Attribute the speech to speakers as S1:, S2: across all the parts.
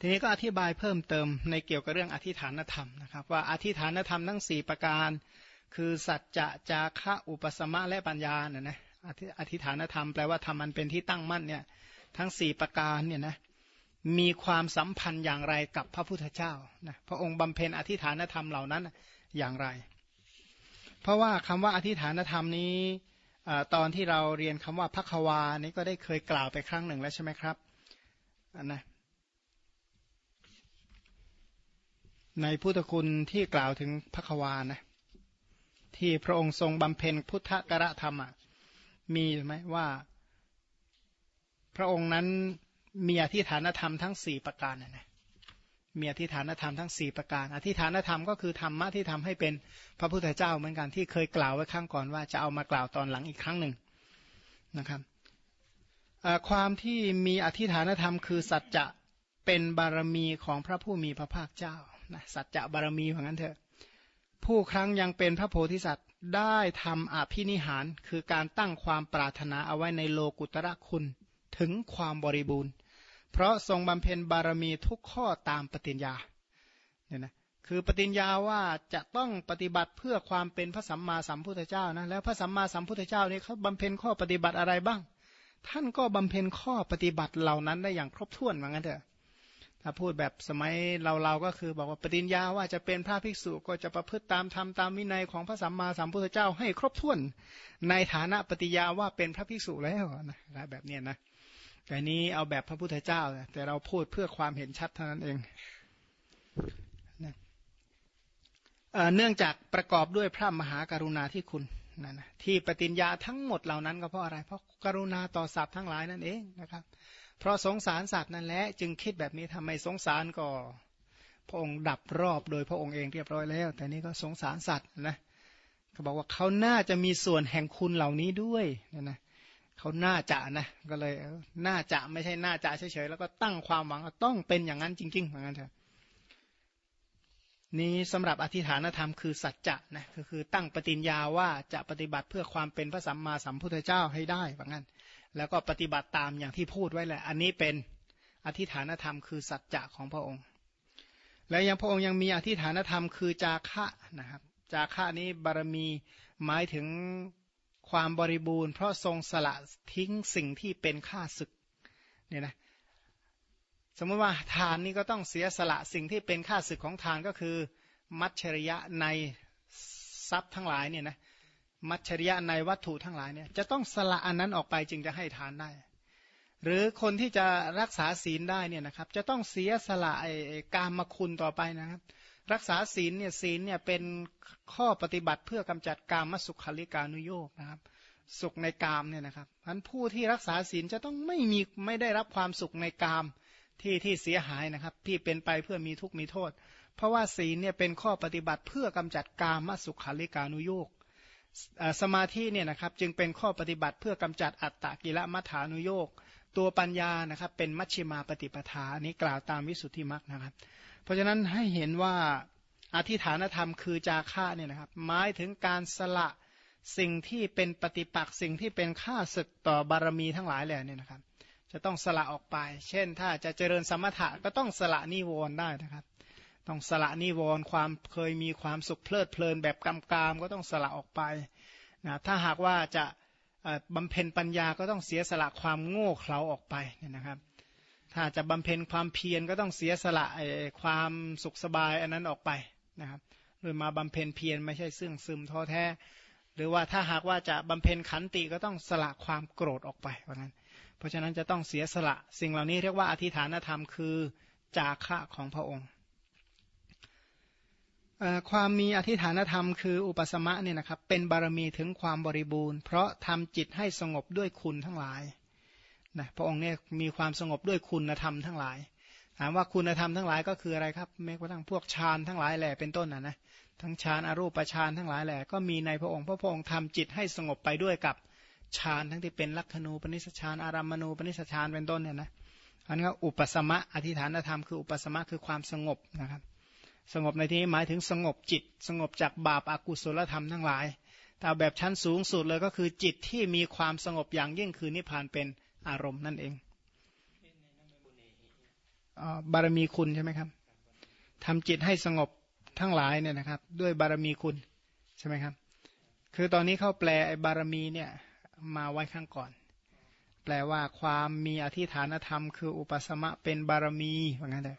S1: ทีนี้ก็อธิบายเพิ่มเติมในเกี่ยวกับเรื่องอธิฐานธรรมนะครับ ว่าอธิฐานธรรมทั้ง 4 ประการ คือสัจจะจาคะอุปสมะและปัญญาเนี่ยนะอธิฐานธรรมแปลว่าธรรมมันเป็นที่ตั้งมั่นเนี่ยทั้ง 4 ประการเนี่ยนะมีความสัมพันธ์อย่างไรกับพระพุทธเจ้านะพระองค์บำเพ็ญอธิฐานธรรมเหล่านั้นอย่างไร เพราะว่าคำว่าอธิฐานธรรมนี้ตอนที่เราเรียนคำว่าพักวานี้ก็ได้เคยกล่าวไปครั้งหนึ่งแล้วใช่ไหมครับนนะ ในพุทธคุณที่กล่าวถึงพระควานะที่พระองค์ทรงบำเพ็ญพุทธกระธรรมมีไหมว่า พระองค์นั้นมีอธิฐานธรรมทั้งสี่ประการนะนะมีอธิฐานธรรมทั้งสี่ประการ อธิฐานธรรมก็คือธรรมะที่ทำให้เป็นพระพุทธเจ้าเหมือนกันที่เคยกล่าวไว้ข้างก่อนว่าจะเอามากล่าวตอนหลังอีกครั้งหนึ่งนะครับความที่มีอธิฐานธรรมคือสัจจะเป็นบารมีของพระผู้มีพระภาคเจ้า นะสัจจะบารมีของนั้นเถอะ ผู้ครั้งยังเป็นพระโพธิสัตว์ได้ทำอภินิหาร คือการตั้งความปรารถนาเอาไว้ในโลกุตระคุณถึงความบริบูรณ์ เพราะทรงบำเพ็ญบารมีทุกข้อตามปฏิญญาเนี่ยนะคือปฏิญญาว่าจะต้องปฏิบัติเพื่อความเป็นพระสัมมาสัมพุทธเจ้านะแล้วพระสัมมาสัมพุทธเจ้านี่เขาบำเพ็ญข้อปฏิบัติอะไรบ้าง ท่านก็บำเพ็ญข้อปฏิบัติเหล่านั้นได้อย่างครบถ้วนเหมือนกันเถอะ ถ้าพูดแบบสมัยเราเราก็คือบอกว่าปฏิญญาว่าจะเป็นพระภิกษุก็จะประพฤติตามธรรมตามวินัยของพระสัมมาสัมพุทธเจ้าให้ครบถ้วน ในฐานะปฏิญาว่าเป็นพระภิกษุแล้วนะแบบนี้นะแต่นี้เอาแบบพระพุทธเจ้า แต่เราพูดเพื่อความเห็นชัดเท่านั้นเองนะเนื่องจากประกอบด้วยพระมหากรุณาที่คุณนะนะที่ปฏิญญาทั้งหมดเหล่านั้นก็เพราะอะไร เพราะกรุณาต่อสัตว์ทั้งหลายนั่นเองนะครับ เพราะสงสารสัตว์นั่นแหละจึงคิดแบบนี้ทำไมสงสารก็พระองค์ดับรอบโดยพระองค์เองเรียบร้อยแล้ว แต่นี้ก็สงสารสัตว์นะเขาบอกว่าเขาน่าจะมีส่วนแห่งคุณเหล่านี้ด้วยนะนะเขาน่าจะนะก็เลยน่าจะไม่ใช่น่าจะเฉยๆแล้วก็ตั้งความหวังต้องเป็นอย่างนั้นจริงๆเหมือนกันเถอะนี้สำหรับอธิฐานธรรมคือสัจจะนะก็คือตั้งปฏิญญาว่าจะปฏิบัติเพื่อความเป็นพระสัมมาสัมพุทธเจ้าให้ได้เหมือนกัน แล้วก็ปฏิบัติตามอย่างที่พูดไว้แหละ อันนี้เป็นอธิฐานธรรมคือสัจจะของพระองค์ และยังพระองค์ยังมีอธิฐานธรรมคือจาคะนะครับ จาคะนี้บารมีหมายถึงความบริบูรณ์ เพราะทรงสละทิ้งสิ่งที่เป็นค่าศึกเนี่ยนะสมมติว่าทานนี้ก็ต้องเสียสละสิ่งที่เป็นค่าศึกของทานก็คือ มัชชริยะในทรัพย์ทั้งหลายเนี่ยนะ มัชริยะในวัตถุทั้งหลายเนี่ยจะต้องสละอันนั้นออกไปจึงจะให้ทานได้ หรือคนที่จะรักษาศีลได้เนี่ยนะครับ จะต้องเสียสละไอ้การมคุณต่อไปนะครับ รักษาศีลเนี่ยศีลเนี่ยเป็นข้อปฏิบัติเพื่อกำจัดกามสุขาริการุโยกนะครับ สุขในกามเนี่ยนะครับพันผู้ที่รักษาศีลจะต้องไม่มีไม่ได้รับความสุขในกามที่ที่เสียหายนะครับ ที่เป็นไปเพื่อมีทุกข์มีโทษ เพราะว่าศีลเนี่ยเป็นข้อปฏิบัติเพื่อกำจัดกามสุขาริการุโยก สมาธิเนี่ยนะครับจึงเป็นข้อปฏิบัติเพื่อกำจัดอัตตกิละมัฐานุโยกตัวปัญญานะครับเป็นมัชชิมาปฏิปทานี้กล่าวตามวิสุทธิมรรคนะครับ เพราะฉะนั้นให้เห็นว่าอธิฐานธรรมคือจาค่าเนี่ยนะครับหมายถึงการสละสิ่งที่เป็นปฏิปักษ์สิ่งที่เป็นค่าศึกต่อบารมีทั้งหลายแหล่เนี่ยนะครับ จะต้องสละออกไป เช่นถ้าจะเจริญสมถะก็ต้องสละนิวรณ์ได้นะครับ ต้องสละนิวรณ์ความเคยมีความสุขเพลิดเพลินแบบกำกามก็ต้องสละออกไปนะถ้าหากว่าจะบำเพ็ญปัญญาก็ต้องเสียสละความโง่เขลาออกไปนะครับ ถ้าจะบำเพ็ญความเพียรก็ต้องเสียสละความสุขสบายอันนั้นออกไปนะครับโดยมาบำเพ็ญเพียรไม่ใช่ซึ่งซึมท้อแท้ หรือว่าถ้าหากว่าจะบำเพ็ญขันติก็ต้องสละความโกรธออกไปว่างั้น เพราะฉะนั้นจะต้องเสียสละสิ่งเหล่านี้เรียกว่าอธิฐานธรรมคือจาคะของพระองค์ ความมีอธิฐานธรรมคืออุปสมะเนี่ยนะครับเป็นบารมีถึงความบริบูรณ์ เพราะทำจิตให้สงบด้วยคุณทั้งหลายนะพระองค์เนี่ยมีความสงบด้วยคุณธรรมทั้งหลาย ถามว่าคุณธรรมทั้งหลายก็คืออะไรครับแม้กระทั่งพวกฌานทั้งหลายแหละเป็นต้นนะนะทั้งฌานอรูปฌานทั้งหลายแหละก็มีในพระองค์พระพองค์ทำจิตให้สงบไปด้วยกับฌานทั้งที่เป็นลักขณูปนิสฌานอารัมมณูปนิสฌานเป็นต้นเนี่ยนะอันนี้ก็อุปสมะอธิฐานธรรมคืออุปสมะคือความสงบนะครับ สงบในที่นี้หมายถึงสงบจิต สงบจากบาปอากุศลธรรมทั้งหลายแต่แบบชั้นสูงสุดเลยก็คือจิตที่มีความสงบอย่างยิ่งคือนิพพานเป็นอารมณ์นั่นเองบารมีคุณใช่ไหมครับทำจิตให้สงบทั้งหลายเนี่ยนะครับ ด้วยบารมีคุณใช่ไหมครับ คือตอนนี้เข้าแปลไอ้บารมีเนี่ยมาไว้ข้างก่อน แปลว่าความมีอธิฐานธรรม คืออุปสมะเป็นบารมีว่างั้นเลย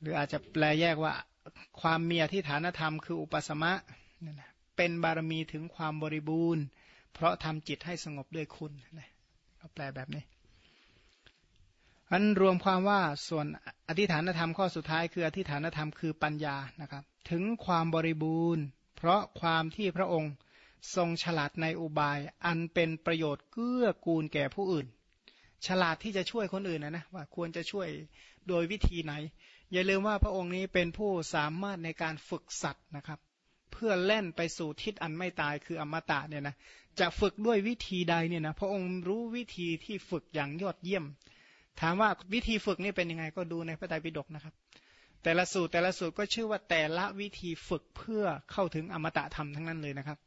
S1: หรืออาจจะแปลแยกว่าความมีอธิฐานธรรมคืออุปสมะเนี่ยนะเป็นบารมีถึงความบริบูรณ์ เพราะทำจิตให้สงบด้วยคุณนะเขาแปลแบบนี้อันรวมความว่าส่วนอธิฐานธรรมข้อสุดท้าย คืออธิฐานธรรมคือปัญญานะครับ ถึงความบริบูรณ์ เพราะความที่พระองค์ทรงฉลาดในอุบาย อันเป็นประโยชน์เกื้อกูลแก่ผู้อื่น ฉลาดที่จะช่วยคนอื่นนะนะว่าควรจะช่วยโดยวิธีไหน อย่าลืมว่าพระองค์นี้เป็นผู้สามารถในการฝึกสัตว์นะครับ เพื่อเล่นไปสู่ทิศอันไม่ตายคืออมตะเนี่ยนะจะฝึกด้วยวิธีใดเนี่ยนะพระองค์รู้วิธีที่ฝึกอย่างยอดเยี่ยม ถามว่าวิธีฝึกนี่เป็นยังไงก็ดูในพระไตรปิฎกนะครับ แต่ละสูตรแต่ละสูตรก็ชื่อว่าแต่ละวิธีฝึกเพื่อเข้าถึงอมตะธรรมทั้งนั้นเลยนะครับ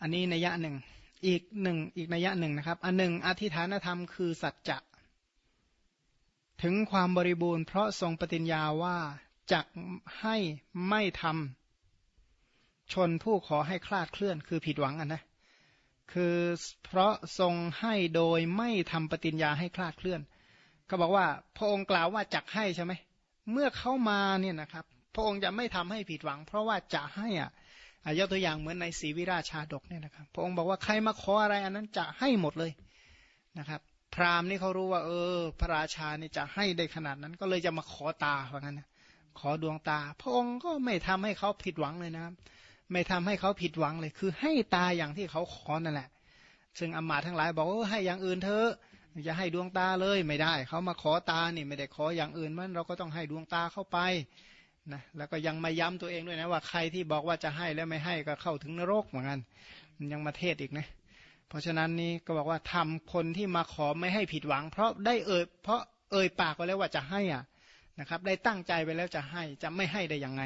S1: อันนี้นัยยะหนึ่งอีกหนึ่งอีกนัยยะหนึ่งนะครับ อันหนึ่งอธิฐานธรรมคือสัจจะ ถึงความบริบูรณ์เพราะทรงปฏิญญาว่าจักให้ไม่ทำชนผู้ขอให้คลาดเคลื่อนคือผิดหวังอะนะคือเพราะทรงให้โดยไม่ทำปฏิญญาให้คลาดเคลื่อนเขาบอกว่าพระองค์กล่าวว่าจักให้ใช่ไหมเมื่อเข้ามาเนี่ยนะครับ พระองค์จะไม่ทำให้ผิดหวัง เพราะว่าจะให้อะยกตัวอย่างเหมือนในศรีวิราชาดกเนี่ยนะครับ พระองค์บอกว่าใครมาขออะไรอันนั้นจะให้หมดเลยนะครับ พราหมณ์นี่เขารู้ว่า เออ พระราชานี่จะให้ได้ขนาดนั้น ก็เลยจะมาขอตาว่างั้นนขอดวงตา พระองค์ก็ไม่ทำให้เขาผิดหวังเลยนะครับไม่ทำให้เขาผิดหวังเลย คือให้ตาอย่างที่เขาขอนั่นแหละ ซึ่งอมาทั้งหลายบอกว่าให้อย่างอื่นเถอะจะให้ดวงตาเลยไม่ได้ เขามาขอตานี่ไม่ได้ขออย่างอื่นมันเราก็ต้องให้ดวงตาเข้าไปนะแล้วก็ยังมาย้ำตัวเองด้วยนะว่าใครที่บอกว่าจะให้แล้วไม่ให้ก็เข้าถึงนรกเหมือนกันมันยังมาเทศอีกนะ ราะฉะนั้นนี่ก็บอกว่าทำคนที่มาขอไม่ให้ผิดหวัง เพราะได้เอ่ยเพราะเอ่ยปากไปแล้วว่าจะให้อะนะครับ ได้ตั้งใจไปแล้วจะให้จะไม่ให้ได้ยังไง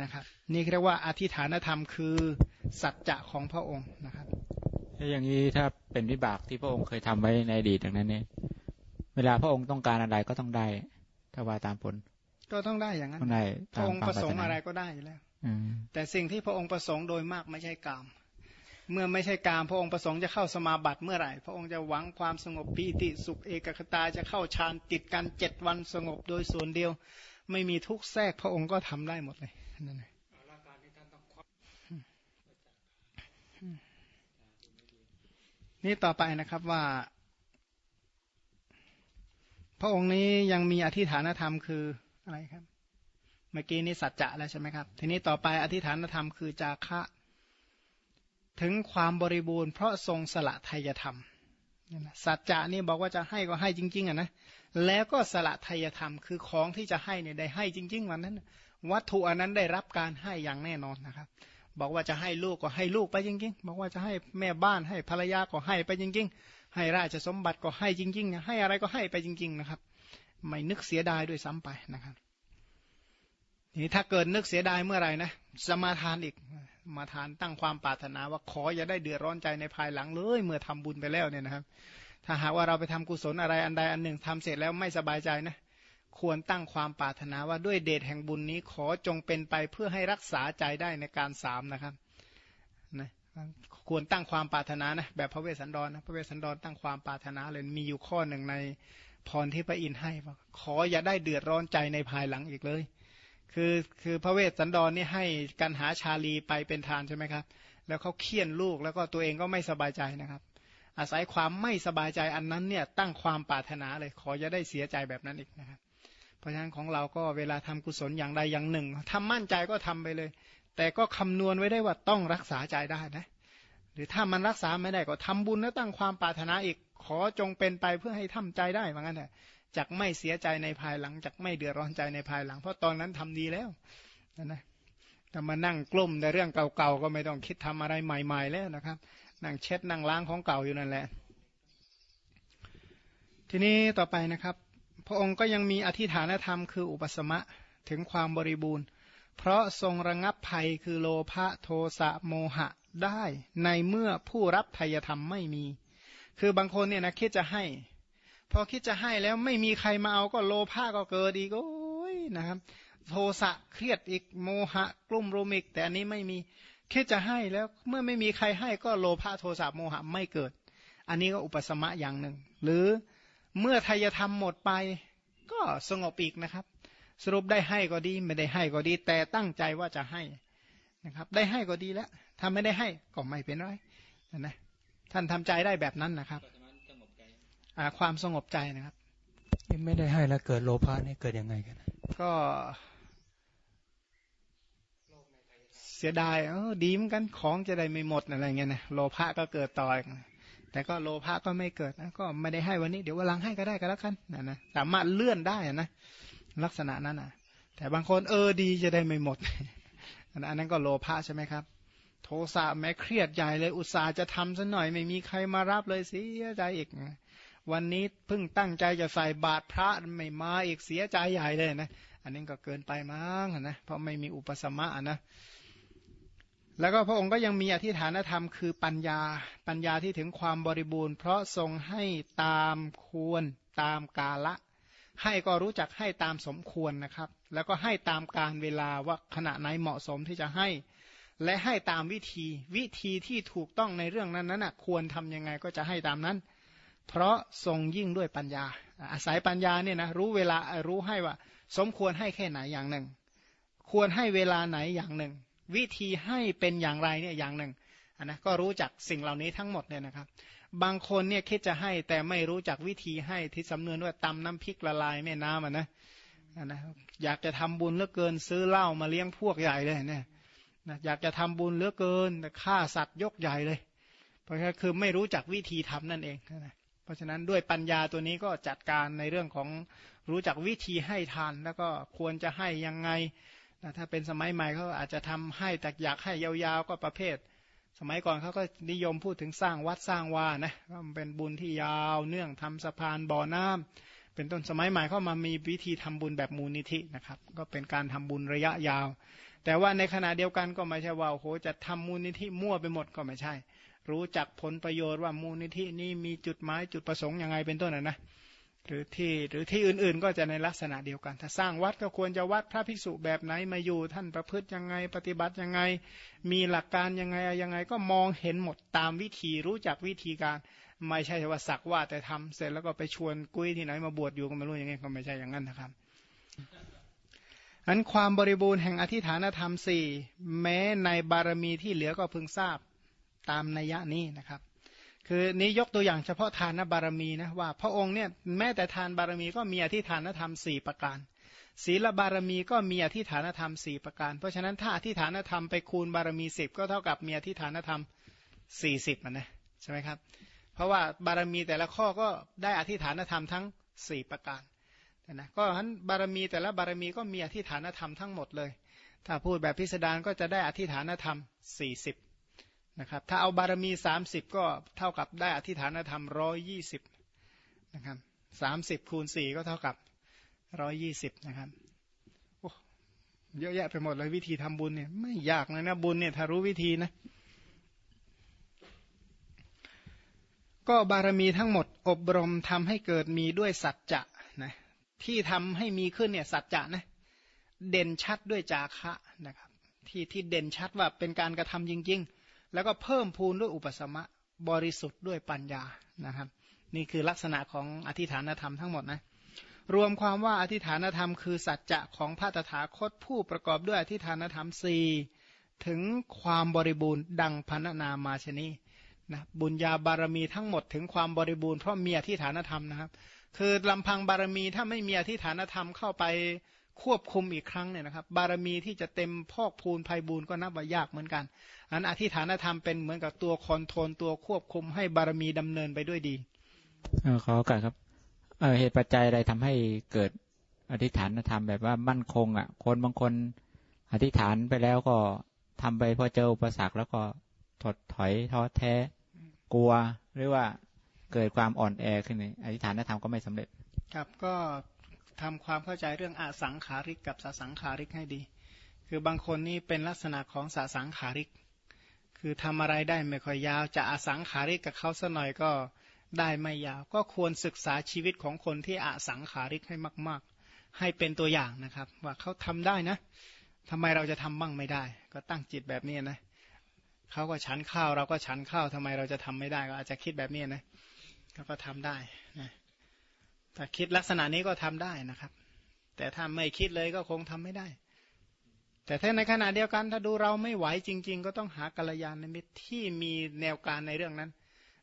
S1: นะครับ นี่เรียกว่าอธิฐานธรรมคือสัจจะของพระองค์นะครับ
S2: ถ้าอย่างนี้ถ้าเป็นวิบากที่พระองค์เคยทำไว้ในอดีตอย่างนั้นเนี่ยเวลาพระองค์ต้องการอะไรก็ต้องได้ ถ้าว่าตามผล
S1: ก็ต้องได้อย่างนั้น
S2: ได้
S1: พระองค์ประสงค์อะไรก็ได้อยู่แล้วแต่สิ่งที่พระองค์ประสงค์โดยมากไม่ใช่กาม เมื่อไม่ใช่กามพระองค์ประสงค์จะเข้าสมาบัติเมื่อไหร่ พระองค์จะหวังความสงบปีติสุขเอกคตาจะเข้าฌานติดกันเจ็ดวันสงบโดยส่วนเดียว ไม่มีทุกแทรกพระองค์ก็ทำได้หมดเลยนั่นเองนี่ต่อไปนะครับว่า พระองค์นี้ยังมีอธิฐานธรรมคืออะไรครับ เมื่อกี้นี้สัจจะแล้วใช่ไหมครับ ทีนี้ต่อไปอธิฐานธรรมคือจาคะ ถึงความบริบูรณ์เพราะทรงสละทายธรรมสัจจะนี่บอกว่าจะให้ก็ให้จริง ๆอะนะแล้วก็สละทายธรรม คือของที่จะให้เนี่ยได้ให้จริง ๆ วันนั้น วัตถุอันนั้นได้รับการให้อย่างแน่นอนนะครับ บอกว่าจะให้ลูกก็ให้ลูกไปจริง ๆ บอกว่าจะให้แม่บ้านให้ภรรยาก็ให้ไปจริง ๆ ให้ราชสมบัติก็ให้จริงๆให้อะไรก็ให้ไปจริง ๆ นะครับ ไม่นึกเสียดายด้วยซ้ำไปนะครับนี่ถ้าเกิดนึกเสียดายเมื่อไหร่นะสมาทานอีก มาทานตั้งความปรารถนาว่าขออย่าได้เดือดร้อนใจในภายหลังเลย เมื่อทำบุญไปแล้วเนี่ยนะครับ ถ้าหากว่าเราไปทำกุศลอะไรอันใดอันหนึ่งทำเสร็จแล้วไม่สบายใจนะควรตั้งความปรารถนาว่าด้วยเดชแห่งบุญนี้ขอจงเป็นไปเพื่อให้รักษาใจได้ในการสามนะครับนะควรตั้งความปรารถนานะแบบพระเวสสันดรนะพระเวสสันดรตั้งความปรารถนาเลยมีอยู่ข้อหนึ่งในพรที่พระอินทร์ให้ขออย่าได้เดือดร้อนใจในภายหลังอีกเลย คือคือพระเวสสันดรนี่ให้กันหาชาลีไปเป็นทานใช่ไหมครับ แล้วเขาเคี่ยนลูกแล้วก็ตัวเองก็ไม่สบายใจนะครับ อาศัยความไม่สบายใจอันนั้นเนี่ยตั้งความปรารถนาเลยขออย่าได้เสียใจแบบนั้นอีกนะครับ เพราะฉะนั้นของเราก็เวลาทำกุศลอย่างใดอย่างหนึ่งทำมั่นใจก็ทำไปเลย แต่ก็คำนวณไว้ได้ว่าต้องรักษาใจได้นะ หรือถ้ามันรักษาไม่ได้ก็ทำบุญแล้วตั้งความปรารถนาอีกขอจงเป็นไปเพื่อให้ทำใจได้เหมือนกันแหละ จากไม่เสียใจในภายหลังจากไม่เดือดร้อนใจในภายหลัง เพราะตอนนั้นทำดีแล้วนะแต่มานั่งกลุ่มในเรื่องเก่าๆก็ไม่ต้องคิดทำอะไรใหม่ ๆ แล้วนะครับ นั่งเช็ดนั่งล้างของเก่าอยู่นั่นแหละ ทีนี้ต่อไปนะครับ พระองค์ก็ยังมีอธิฐานธรรมคืออุปสมะถึงความบริบูรณ์ เพราะทรงระงับภัยคือโลภะโทสะโมหะได้ในเมื่อผู้รับทายธรรมไม่มี คือบางคนเนี่ยนะคิดจะให้ พอคิดจะให้แล้วไม่มีใครมาเอาก็โลภะก็เกิดอีกโอ้ยนะครับ โทสะเครียดอีกโมหะกลุ่มรุมอีกแต่อันนี้ไม่มีคิดจะให้แล้วเมื่อไม่มีใครให้ก็โลภะโทสะโมหะไม่เกิด อันนี้ก็อุปสมะอย่างหนึ่ง หรือเมื่อทายธรรมหมดไป ก็สงบอีกนะครับ สรุปได้ให้ก็ดีไม่ได้ให้ก็ดี แต่ตั้งใจว่าจะให้นะครับ ได้ให้ก็ดีแล้วถ้าไม่ได้ให้ก็ไม่เป็นไรนะท่านทำใจได้แบบนั้นนะครับ ความสงบใจนะครับ
S3: ไม่ได้ให้แล้วเกิดโลภะนี่เกิดยังไงกัน
S1: ก็เสียดายเออดีเหมือนกันของจะได้ไม่หมดอะไรเงี้ยนะโลภะก็เกิดต่อแต่ก็โลภะก็ไม่เกิดนะก็ไม่ได้ให้วันนี้เดี๋ยววันหลังให้ก็ได้ก็แล้วกันนะนะสามารถเลื่อนได้นะลักษณะนั้นนะแต่บางคนเออดีจะได้ไม่หมดอันนั้นก็โลภะใช่ไหมครับ โทสะแม้เครียดใหญ่เลยอุตส่าห์จะทำซะหน่อย ไม่มีใครมารับเลยเสียใจอีก วันนี้เพิ่งตั้งใจจะใส่บาตรพระไม่มาอีกเสียใจใหญ่เลยนะ อันนี้ก็เกินไปมั้งนะ เพราะไม่มีอุปสมะนะแล้วก็พระองค์ก็ยังมีอธิฐานธรรมคือปัญญาปัญญาที่ถึงความบริบูรณ์ เพราะทรงให้ตามควรตามกาละ ให้ก็รู้จักให้ตามสมควรนะครับ แล้วก็ให้ตามการเวลาว่าขณะไหนเหมาะสมที่จะให้ และให้ตามวิธีวิธีที่ถูกต้องในเรื่องนั้นนั้นควรทํำยังไงก็จะให้ตามนั้น เพราะทรงยิ่งด้วยปัญญา อาศัยปัญญาเนี่ยนะรู้เวลารู้ให้ว่า สมควรให้แค่ไหนอย่างหนึ่ง ควรให้เวลาไหนอย่างหนึ่ง วิธีให้เป็นอย่างไรเนี่ยอย่างหนึ่งนนะก็รู้จักสิ่งเหล่านี้ทั้งหมดเนี่ยนะครับ บางคนเนี่ยคิดจะให้แต่ไม่รู้จักวิธีให้ที่สำเนวนว่าตำน้ำพริกละลายแม่น้ำอะนะนะอยากจะทำบุญเหลือเกินซื้อเหล้ามาเลี้ยงพวกใหญ่เลยเนี่ยนะอยากจะทำบุญเหลือเกินแต่ฆ่าสัตว์ยกใหญ่เลย เพราะฉะนั้นคือไม่รู้จักวิธีทำนั่นเองนะ เพราะฉะนั้นด้วยปัญญาตัวนี้ก็จัดการในเรื่องของรู้จักวิธีให้ทาน แล้วก็ควรจะให้ยังไงถ้าเป็นสมัยใหม่เขาอาจจะทำให้แต่อยากให้ยาวๆก็ประเภท สมัยก่อนเขาก็นิยมพูดถึงสร้างวัดสร้างวานะมันเป็นบุญที่ยาวเนื่องทำสะพานบ่อน้ำเป็นต้นสมัยใหม่เขามามีวิธีทำบุญแบบมูลนิธินะครับ ก็เป็นการทำบุญระยะยาว แต่ว่าในขณะเดียวกันก็ไม่ใช่ว่าโอ้โหจะทำมูลนิธิมั่วไปหมดก็ไม่ใช่ รู้จักผลประโยชน์ว่ามูลนิธินี้มีจุดหมายจุดประสงค์ยังไงเป็นต้นนะนะหรือที่หรือที่อื่นๆ ก็จะในลักษณะเดียวกัน ถ้าสร้างวัดก็ควรจะวัดพระภิกษุแบบไหนมาอยู่ท่านประพฤติยังไง ปฏิบัติยังไง มีหลักการยังไงยังไง ก็มองเห็นหมดตามวิธีรู้จักวิธีการ ไม่ใช่ว่าสักว่าแต่ทำเสร็จแล้วก็ไปชวนกุ้ยที่ไหนมาบวชอยู่ก็ไม่รู้อยังไงก็ไม่ใช่อย่างนั้นนะครับอันความบริบูรณ์แห่งอธิฐานธรรมสี่แม้ในบารมีที่เหลือก็พึงทราบ ตามนัยยะนี้นะครับ คือนี้ยกตัวอย่างเฉพาะทานบารมีนะว่า พระองค์เนี่ยแม้แต่ทานบารมีก็มีอธิฐานธรรมสี่ประการ ศีลบารมีก็มีอธิฐานธรรมสี่ประการ เพราะฉะนั้นถ้าอธิฐานธรรมไปคูณบารมีสิบก็เท่ากับมีอธิฐานธรรมสี่สิบนะใช่ไหมครับ เพราะว่าบารมีแต่ละข้อก็ได้อธิฐานธรรมทั้งสี่ประการนะก็ฉะนั้นบารมีแต่ละบารมีก็มีอธิฐานธรรมทั้งหมดเลย ถ้าพูดแบบพิสดารก็จะได้อธิฐานธรรมสี่สิบ นะครับถ้าเอาบารมี 30 ก็เท่ากับได้อธิฐานธรรมร้อยยี่สิบนะครับสามสิบคูณสี่ก็เท่ากับร้อยยี่สิบนะครับโอ้เยอะแยะไปหมดเลยวิธีทำบุญเนี่ยไม่ยากเลยนะบุญเนี่ยถ้ารู้วิธีนะก็บารมีทั้งหมดอบรมทำให้เกิดมีด้วยสัจจะนะที่ทำให้มีขึ้นเนี่ยสัจจะนะเด่นชัดด้วยจาคะนะครับที่ที่เด่นชัดว่าเป็นการกระทำจริง ๆ แล้วก็เพิ่มพูนด้วยอุปสมะบริสุทธิ์ด้วยปัญญานะครับ นี่คือลักษณะของอธิฐานธรรมทั้งหมดนะรวมความว่าอธิฐานธรรมคือสัจจะของพระตถาคตผู้ประกอบด้วยอธิฐานธรรมสี่ถึงความบริบูรณ์ดังพันนามาชนีนะบุญญาบารมีทั้งหมดถึงความบริบูรณ์เพราะมีอธิฐานธรรมนะครับ คือลำพังบารมีถ้าไม่มีอธิฐานธรรมเข้าไป ควบคุมอีกครั้งเนี่ยนะครับ บารมีที่จะเต็มพอกพูนภัยบูรณ์ก็นับว่ายากเหมือนกันอันอธิฐานธรรมเป็นเหมือนกับตัวคอนโทรลตัวควบคุมให้บารมีดำเนินไปด้วยดี
S2: อขอโอกาสครับเเหตุปัจจัยอะไรทำให้เกิดอธิฐานธรรมแบบว่ามั่นคง อะ คนบางคนอธิษฐานไปแล้วก็ทำไปพอเจออุปสรรคแล้วก็ถดถอยท้อแท้ กลัวหรือว่าเกิดความอ่อนแอขึ้นในอธิษฐานธรรมก็ไม่สำเร็จ
S1: ครับก็ ทำความเข้าใจเรื่องอสังขาริกกับสสังขาริกให้ดี คือบางคนนี่เป็นลักษณะของสสังขาริก คือทำอะไรได้ไม่ค่อยยาว จะอาสังขาริกกับเขาสัหน่อยก็ได้ไม่ยาว ก็ควรศึกษาชีวิตของคนที่อาสังขาริกให้มาก ๆ ให้เป็นตัวอย่างนะครับ ว่าเขาทำได้นะทำไมเราจะทำบ้างไม่ได้ ก็ตั้งจิตแบบนี้นะเขาก็ฉันข้าวเราก็ฉันข้าวทำไมเราจะทำไม่ได้ ก็อาจจะคิดแบบนี้นะเขาก็ทำได้นะ ถ้าคิดลักษณะนี้ก็ทำได้นะครับ แต่ถ้าไม่คิดเลยก็คงทำไม่ได้ แต่ถ้าในขณะเดียวกัน ถ้าดูเราไม่ไหวจริง ๆ ก็ต้องหากัลยาณมิตรที่มีแนวการในเรื่องนั้น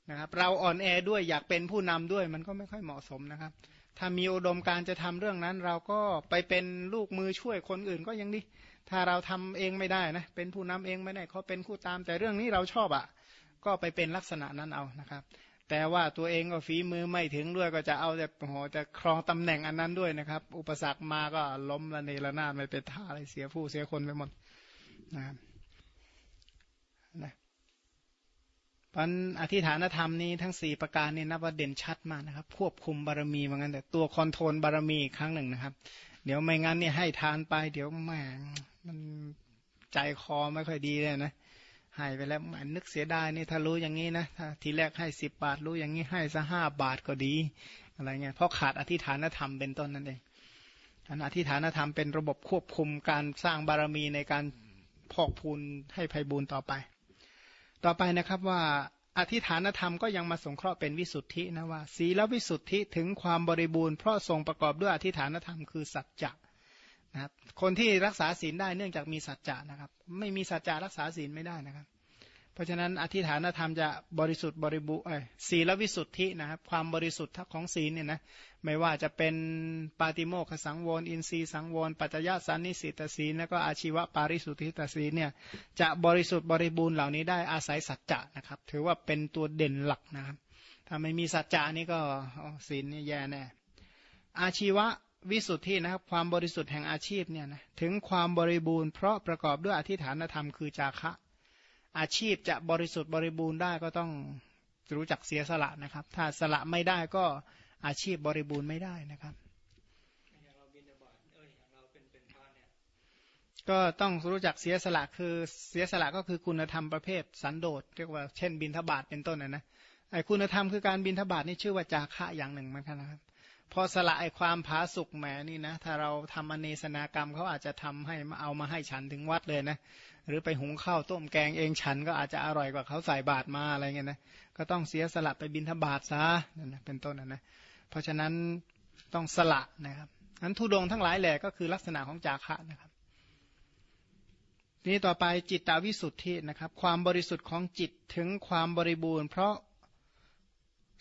S1: นะครับ เราอ่อนแอด้วยอยากเป็นผู้นำด้วย มันก็ไม่ค่อยเหมาะสมนะครับ ถ้ามีอุดมการจะทำเรื่องนั้น เราก็ไปเป็นลูกมือช่วยคนอื่นก็ยังดีถ้าเราทำเองไม่ได้นะเป็นผู้นำเองไม่ได้เขาเป็นผู้ตาม แต่เรื่องนี้เราชอบอะ่ะ ก็ไปเป็นลักษณะนั้นเอานะครับ แต่ว่าตัวเองก็ฝีมือไม่ถึงด้วยก็จะเอาแต่โหจะครองตำแหน่งอันนั้นด้วยนะครับ อุปสรรคมาก็ล้มละเนระนาดไม่เป็นท่าอะไรเสียผู้เสียคนไปหมดนะครับนะพันอธิฐานธรรมนี้ทั้งสี่ประการนี่นับว่าเด่นชัดมากนะครับ ควบคุมบารมีเหมือนกันแต่ตัวคอนโทรลบารมีครั้งหนึ่งนะครับ เดี๋ยวไม่งั้นเนี่ยให้ทานไป เดี๋ยวแหมมันใจคอไม่ค่อยดีเลยนะ ให้ไปแล้วมันนึกเสียดายนี่ถ้ารู้อย่างนี้นะถ้าทีแรกให้สิบบาทรู้อย่างนี้ให้ซะห้าบาทก็ดี อะไรเงี้ยเพราะขาดอธิฐานธรรมเป็นต้นนั่นเองอันอธิฐานธรรมเป็นระบบควบคุมการสร้างบารมีในการพอกพูนให้ภัยบูรต่อไป ต่อไปนะครับว่าอธิฐานธรรมก็ยังมาสงเคราะห์เป็นวิสุทธินะว่า ศีลวิสุทธิถึงความบริบูรณ์เพราะทรงประกอบด้วยอธิฐานธรรมคือสัจจะ นะครับ คนที่รักษาศีลได้เนื่องจากมีสัจจะนะครับ ไม่มีสัจจะรักษาศีลไม่ได้นะครับ เพราะฉะนั้นอธิฐานธรรมจะบริสุทธิ์บริบูรณ์ศีลวิสุทธินะครับ ความบริสุทธิ์ของศีลเนี่ยนะไม่ว่าจะเป็นปาติโมกขสังวรอินทรีสังวรปัจจยสันนิสิตศีลแล้วก็อาชีวปาริสุทธิตศีลเนี่ยจะบริสุทธิ์บริบูรณ์เหล่านี้ได้อาศัยสัจจะนะครับ ถือว่าเป็นตัวเด่นหลักนะครับ ถ้าไม่มีสัจจะนี่ก็ศีลนี่แย่แน่อาชีว วิสุทธินะครับความบริสุทธิ์แห่งอาชีพเนี่ยนะถึงความบริบูรณ์เพราะประกอบด้วยอธิฐานธรรมคือจาคะ อาชีพจะบริสุทธิ์บริบูรณ์ได้ก็ต้องรู้จักเสียสละนะครับ ถ้าสละไม่ได้ก็อาชีพบริบูรณ์ไม่ได้นะครับก็ต้องรู้จักเสียสละคือเสียสละก็คือคุณธรรมประเภทสันโดษเรียกว่าเช่นบินทบาทเป็นต้นนะนะไอ้คุณธรรมคือการบินทบาทนี่ชื่อว่าจาคะอย่างหนึ่งเหมือนกันนะครับ พอสละไอความผาสุกแหมนี่นะ ถ้าเราทำอเนสนากรรมเขาอาจจะทำให้มาเอามาให้ฉันถึงวัดเลยนะ หรือไปหุงข้าวต้มแกงเองฉันก็อาจจะอร่อยกว่าเขาใส่บาตรมาอะไรเงี้ยนะก็ต้องเสียสละไปบินทบาทซะนั่นนะเป็นต้นนะนะเพราะฉะนั้นต้องสละนะครับนั้นทุดงทั้งหลายแหละก็คือลักษณะของจาคะนะครับนี้ต่อไปจิตตาวิสุทธินะครับ ความบริสุทธิ์ของจิตถึงความบริบูรณ์ เพราะ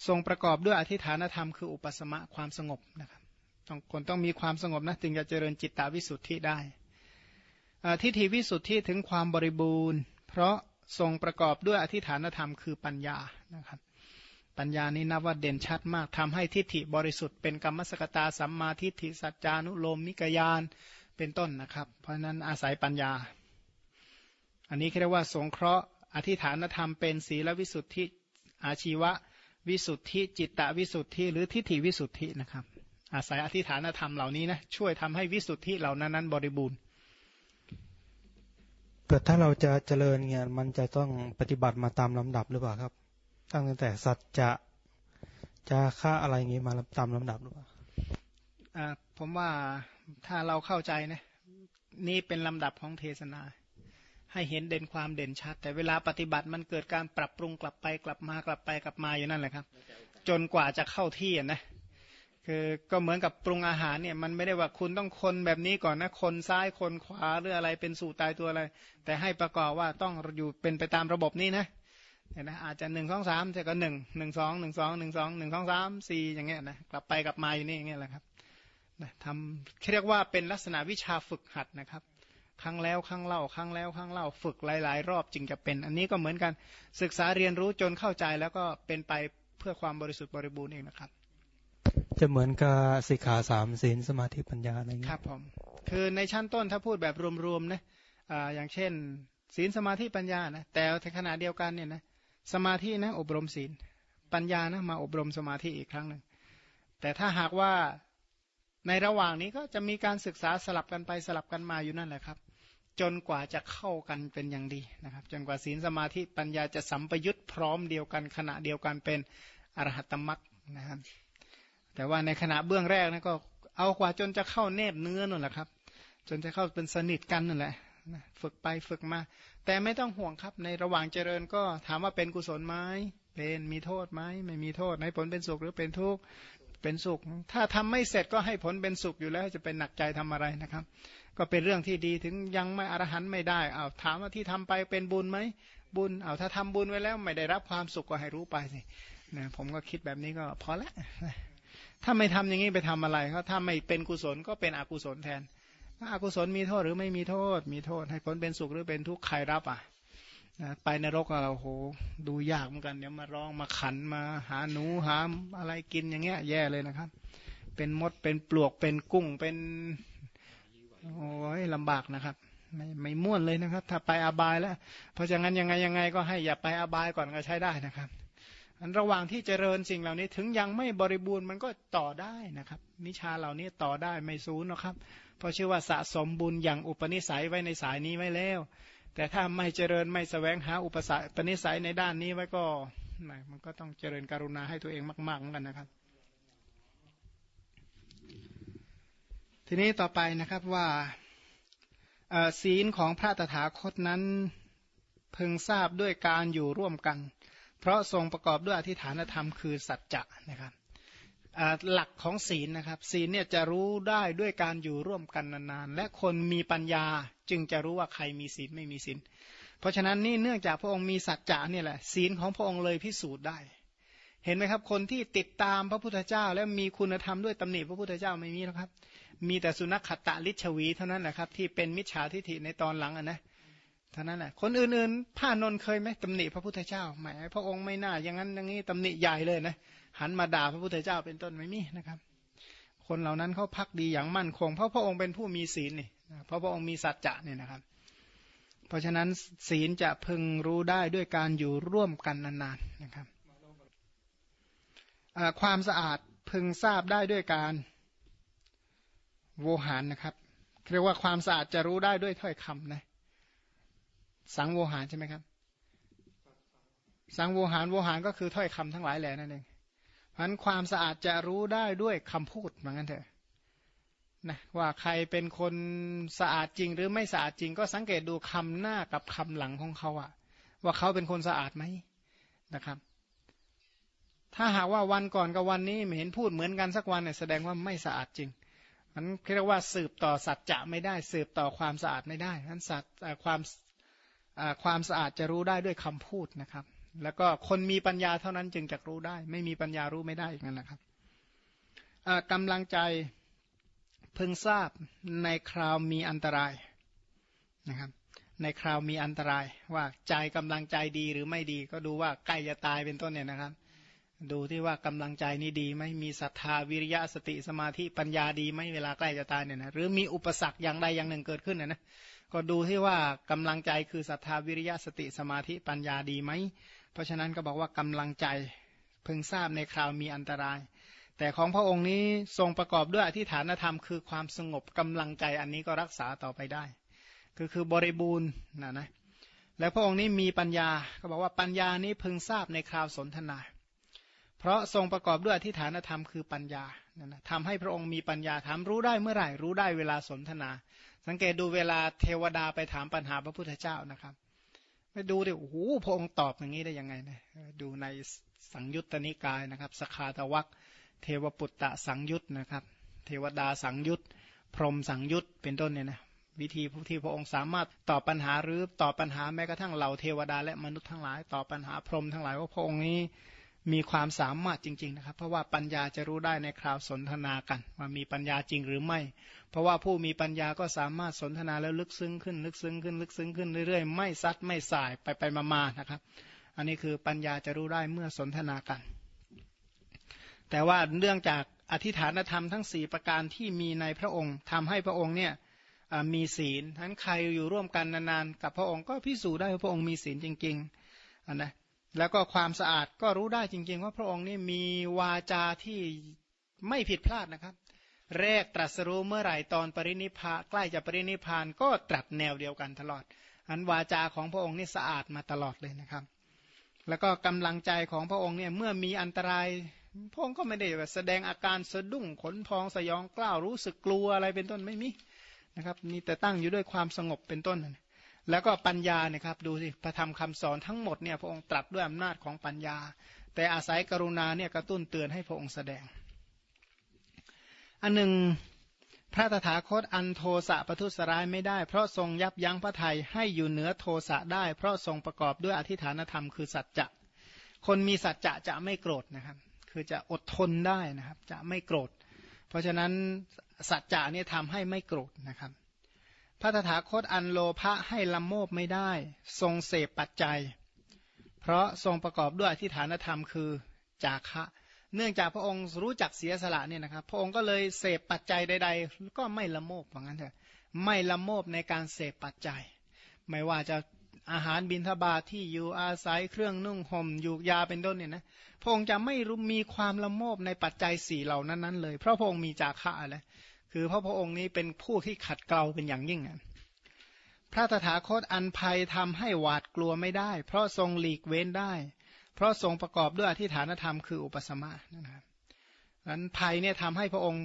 S1: ทรงประกอบด้วยอธิฐานธรรมคืออุปสมะความสงบนะครับต้องคนต้องมีความสงบนะจึงจะเจริญจิตตาวิสุทธิได้ทิฏฐิวิสุทธิถึงความบริบูรณ์ เพราะทรงประกอบด้วยอธิฐานธรรมคือปัญญานะครับปัญญานี้นับว่าเด่นชัดมากทำให้ทิฏฐิบริสุทธิ์เป็นกรรมสกตาสัมมาทิฏฐิสัจจานุโลมมิกยานเป็นต้นนะครับ เพราะนั้นอาศัยปัญญา อันนี้เรียกว่าสงเคราะห์อธิฐานธรรมเป็นศีลวิสุทธิอาชีวะ วิสุทธิจิตตวิสุทธิหรือทิฏฐิวิสุทธินะครับ อาศัยอธิฐานธรรมเหล่านี้นะช่วยทำให้วิสุทธิเหล่านั้นนั้นบริบูรณ์
S3: เกิดถ้าเราจะเจริญเนี่ยมันจะต้องปฏิบัติมาตามลำดับหรือเปล่าครับ ตั้งแต่สัจจะจะค่าอะไรอย่างนี้มาตามลำดับหรือเปล่า
S1: อ่าผมว่าถ้าเราเข้าใจนะนี่เป็นลำดับของเทศนา ให้เห็นเด่นความเด่นชัด แต่เวลาปฏิบัติมันเกิดการปรับปรุงกลับไปกลับมากลับไปกลับมาอยู่นั่นแหละครับ จนกว่าจะเข้าที่นะคือก็เหมือนกับปรุงอาหารเนี่ยมันไม่ได้ว่าคุณต้องคนแบบนี้ก่อนนะคนซ้ายคนขวาหรืออะไรเป็นสูตรตายตัวอะไร แต่ให้ประกอบว่าต้องอยู่เป็นไปตามระบบนี้นะเห็นไหมอาจจะหนึ่งสองสามแต่ก็หนึ่งหนึ่งสองหนึ่งสองหนึ่งสองหนึ่งสองสามสี่อย่างเงี้ยนะกลับไปกลับมาอยู่นี่อย่างเงี้ยแหละครับนะทำเรียกว่าเป็นลักษณะวิชาฝึกหัดนะครับ ครั้งแล้วครั้งเล่าครั้งแล้วครั้งเล่าฝึกหลาย ๆ รอบจึงจะเป็น อันนี้ก็เหมือนกันศึกษาเรียนรู้จนเข้าใจแล้วก็เป็นไปเพื่อความบริสุทธิ์บริบูรณ์เองนะครับ
S3: จะเหมือนกับสิกขาสามศีลสมาธิปัญญาอะไรเงี้
S1: ยครับผมคือในชั้นต้นถ้าพูดแบบรวมๆนะอ่าอย่างเช่น ศีลสมาธิปัญญานะแต่ในขณะเดียวกันเนี่ยนะสมาธินะอบรมศีลปัญญานะมาอบรมสมาธิอีกครั้งหนึ่งแต่ถ้าหากว่า ในระหว่างนี้ก็จะมีการศึกษาสลับกันไปสลับกันมาอยู่นั่นแหละครับ จนกว่าจะเข้ากันเป็นอย่างดีนะครับ จนกว่าศีลสมาธิปัญญาจะสัมปยุตพร้อมเดียวกันขณะเดียวกันเป็นอรหัตมรักนะครับ แต่ว่าในขณะเบื้องแรกนะก็เอากว่าจนจะเข้าเนบเนื้อนั่นแหละครับ จนจะเข้าเป็นสนิทกันนั่นแหละฝึกไปฝึกมา แต่ไม่ต้องห่วงครับ ในระหว่างเจริญก็ถามว่าเป็นกุศลไหมเป็นมีโทษไหมไม่มีโทษ ให้ผลเป็นสุขหรือเป็นทุกข์ เป็นสุข ถ้าทำไม่เสร็จก็ให้ผลเป็นสุขอยู่แล้วจะเป็นหนักใจทำอะไรนะครับ ก็เป็นเรื่องที่ดีถึงยังไม่อรหันไม่ได้เอาถามว่าที่ทำไปเป็นบุญไหมบุญเอาถ้าทำบุญไว้แล้วไม่ได้รับความสุขก็ให้รู้ไปสินะผมก็คิดแบบนี้ก็พอละถ้าไม่ทำอย่างนี้ไปทำอะไรเขาถ้าไม่เป็นกุศลก็เป็นอกุศลแทนอกุศลมีโทษหรือไม่มีโทษมีโทษ ให้ผลเป็นสุขหรือเป็นทุกข์ใครรับอะ นะไปนรกเราโหดูยากเหมือนกันเดี๋ยวมาร้องมาขันมาหาหนูหาอะไรกินอย่างเงี้ย แย่เลยนะครับ เป็นมดเป็นปลวกเป็นกุ้งเป็นโอ้ยลำบากนะครับ ไม่ไม่ม่วนเลยนะครับ ถ้าไปอบายแล้ว เพราะฉะนั้นยังไงยังไงก็ให้อย่าไปอบายก่อนก็ใช้ได้นะครับ อันระหว่างที่เจริญสิ่งเหล่านี้ถึงยังไม่บริบูรณ์มันก็ต่อได้นะครับ นิชาเหล่านี้ต่อได้ไม่สูญนะครับ เพราะชื่อว่าสะสมบุญอย่างอุปนิสัยไว้ในสายนี้ไว้แล้ว แต่ถ้าไม่เจริญไม่สแสวงหาอุปสรรคปนิสัยในด้านนี้ไว้ก็มันก็ต้องเจริญกรุณาให้ตัวเองมากๆเหมือนกันนะครับ ทีนี้ต่อไปนะครับว่าศีลของพระตถาคตนั้นพึงทราบด้วยการอยู่ร่วมกัน เพราะทรงประกอบด้วยอธิฐานธรรมคือสัจจะนะครับ หลักของศีลนะครับ ศีลเนี่ยจะรู้ได้ด้วยการอยู่ร่วมกันนานๆ และคนมีปัญญาจึงจะรู้ว่าใครมีศีลไม่มีศีลเพราะฉะนั้นนี่เนื่องจากพระองค์มีสัจจะเนี่ยแหละศีลของพระองค์เลยพิสูจน์ได้ เห็นไหมครับ คนที่ติดตามพระพุทธเจ้า และมีคุณธรรมด้วยตำหนิพระพุทธเจ้าไม่มีแล้วครับ มีแต่สุนัขขตะลิชวีเท่านั้นแหละครับ ที่เป็นมิจฉาทิฏฐิในตอนหลังอะนะท่านั้นแหละ คนอื่นๆผ้านนเคยไหมตำหนิพระพุทธเจ้าหมายพระองค์ไม่น่าอย่างนั้นอย่างนี้ตำหนิใหญ่เลยนะ หันมาด่าพระพุทธเจ้าเป็นต้นไม่มีนะครับ คนเหล่านั้นเขาพักดีอย่างมั่นคง เพราะพระองค์เป็นผู้มีศีลนี่เพราะพระองค์มีสัจจะเนี่ยนะครับ เพราะฉะนั้นศีลจะพึงรู้ได้ด้วยการอยู่ร่วมกันนานๆนะครับความสะอาดพึงทราบได้ด้วยการโวหารนะครับเรียกว่าความสะอาดจะรู้ได้ด้วยถ้อยคำนะสังโวหารใช่ไหมครับ สังโวหารโวหารก็คือถ้อยคำทั้งหลายแหล่นั่นเอง เพราะนั้นความสะอาดจะรู้ได้ด้วยคำพูดเหมือนกันเถอะนะว่าใครเป็นคนสะอาดจริง หรือไม่สะอาดจริง ก็สังเกตดูคำหน้ากับคำหลังของเขาอะว่าเขาเป็นคนสะอาดไหมนะครับ ถ้าหากว่าวันก่อนกับวันนี้ไม่เห็นพูดเหมือนกันสักวันเนี่ยแสดงว่าไม่สะอาดจริงมันเรียกว่าสืบต่อสัจจะไม่ได้ สืบต่อความสะอาดไม่ได้นั้นสัตความความสะอาดจะรู้ได้ด้วยคำพูดนะครับ แล้วก็คนมีปัญญาเท่านั้นจึงจะรู้ได้ ไม่มีปัญญารู้ไม่ได้อย่างนั้นนะครับกำลังใจพึงทราบในคราวมีอันตรายนะครับ ในคราวมีอันตราย ว่าใจกำลังใจดีหรือไม่ดี ก็ดูว่าใกล้จะตายเป็นต้นเนี่ยนะครับ ดูที่ว่ากำลังใจนี้ดีไหมมีศรัทธาวิริยะสติสมาธิปัญญาดีไหมเวลาใกล้จะตายเนี่ยนะหรือมีอุปสรรคอย่างใดอย่างหนึ่งเกิดขึ้นนะนะก็ดูที่ว่ากำลังใจคือศรัทธาวิริยะสติสมาธิปัญญาดีไหม เพราะฉะนั้นก็บอกว่ากำลังใจเพิ่งทราบในคราวมีอันตราย แต่ของพระองค์นี้ทรงประกอบด้วยอธิฐานธรรมคือความสงบกำลังใจอันนี้ก็รักษาต่อไปได้ คือคือบริบูรณ์นะนะแล้วพระองค์นี้มีปัญญาก็บอกว่าปัญญานี้พึงทราบในคราวสนทนา เพราะทรงประกอบด้วยอธิฐานธรรมคือปัญญานะทำให้พระองค์มีปัญญาถามรู้ได้เมื่อไหร่รู้ได้เวลาสนทนา สังเกตดูเวลาเทวดาไปถามปัญหาพระพุทธเจ้านะครับ ไปดูดิโอ้โหพระองค์ตอบอย่างนี้ได้ยังไงนะดูในสังยุตตนิกายนะครับ สคาตวักเทวปุตตะสังยุตนะครับ เทวดาสังยุตพรหมสังยุตเป็นต้นเนี่ยนะวิธีที่พระองค์สามารถตอบปัญหาหรือตอบปัญหาแม้กระทั่งเหล่าเทวดาและมนุษย์ทั้งหลายตอบปัญหาพรหมทั้งหลายว่าพระองค์นี้ มีความสามารถจริง ๆนะครับ เพราะว่าปัญญาจะรู้ได้ในคราวสนทนากัน ว่ามีปัญญาจริงหรือไม่ เพราะว่าผู้มีปัญญาก็สามารถสนทนาแล้วลึกซึ้งขึ้น ลึกซึ้งขึ้น ลึกซึ้งขึ้นเรื่อยๆ ไม่ซัดไม่สายไปไปมาๆนะครับ อันนี้คือปัญญาจะรู้ได้เมื่อสนทนากัน แต่ว่าเรื่องจากอธิฐานธรรมทั้ง 4 ประการที่มีในพระองค์ทำให้พระองค์เนี่ยมีศีลทั้นใครอยู่ร่วมกันนานๆ กับพระองค์ก็พิสูจน์ได้ว่าพระองค์มีศีลจริงๆนะ แล้วก็ความสะอาดก็รู้ได้จริง ๆ ว่าพระองค์นี่มีวาจาที่ไม่ผิดพลาดนะครับ แรกตรัสรู้เมื่อไหร่ตอนปรินิพานใกล้จะปรินิพานก็ตรัสแนวเดียวกันตลอด อันวาจาของพระองค์นี่สะอาดมาตลอดเลยนะครับ แล้วก็กำลังใจของพระองค์เนี่ยเมื่อมีอันตรายพระองค์ก็ไม่ได้แสดงอาการสะดุ้งขนพองสยองกล้าวรู้สึกกลัวอะไรเป็นต้นไม่มีนะครับมีแต่ตั้งอยู่ด้วยความสงบเป็นต้น แล้วก็ปัญญาเนี่ยครับดูสิพระธรรมคำสอนทั้งหมดเนี่ยพระองค์ตรัสด้วยอำนาจของปัญญา แต่อาศัยกรุณาเนี่ยกระตุ้นเตือนให้พระองค์แสดง อันหนึ่งพระตถาคตอันโทสะประทุษร้ายไม่ได้ เพราะทรงยับยั้งพระไทยให้อยู่เหนือโทสะได้ เพราะทรงประกอบด้วยอธิฐานธรรมคือสัจจะ คนมีสัจจะจะไม่โกรธนะครับ คือจะอดทนได้นะครับ จะไม่โกรธ เพราะฉะนั้นสัจจะเนี่ยทำให้ไม่โกรธนะครับ พระตถาคตอันโลภะให้ละโมบไม่ได้ ทรงเสพปัจจัย เพราะทรงประกอบด้วยอธิฐานธรรมคือจาคะเนื่องจากพระองค์รู้จักเสียสละเนี่ยนะครับ พระองค์ก็เลยเสพปัจจัยใด ๆ ก็ไม่ละโมบว่างั้นเถอะไม่ละโมบในการเสพปัจจัย ไม่ว่าจะอาหารบินทบาทที่อยู่อาศัยเครื่องนุ่งห่มอยู่ยาเป็นต้นเนี่ยนะพระองค์จะไม่รู้มีความละโมบในปัจจัยสี่เหล่านั้นๆเลย เพราะพระองค์มีจาคะอะไร คือเพราะพระองค์นี้เป็นผู้ที่ขัดเกลาเป็นอย่างยิ่งพระตถาคตอันภัยทำให้หวาดกลัวไม่ได้ เพราะทรงหลีกเว้นได้ เพราะทรงประกอบด้วยอธิฐานธรรมคืออุปสมะนะครับนั้นภัยเนี่ยทำให้พระองค์